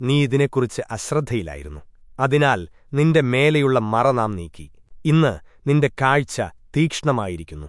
നീ ഇതിനെക്കുറിച്ച് അശ്രദ്ധയിലായിരുന്നു. അതിനാൽ നിന്റെ മേലെയുള്ള മറ നാം നീക്കി. ഇന്ന് നിന്റെ കാഴ്ച തീക്ഷ്ണമായിരിക്കുന്നു.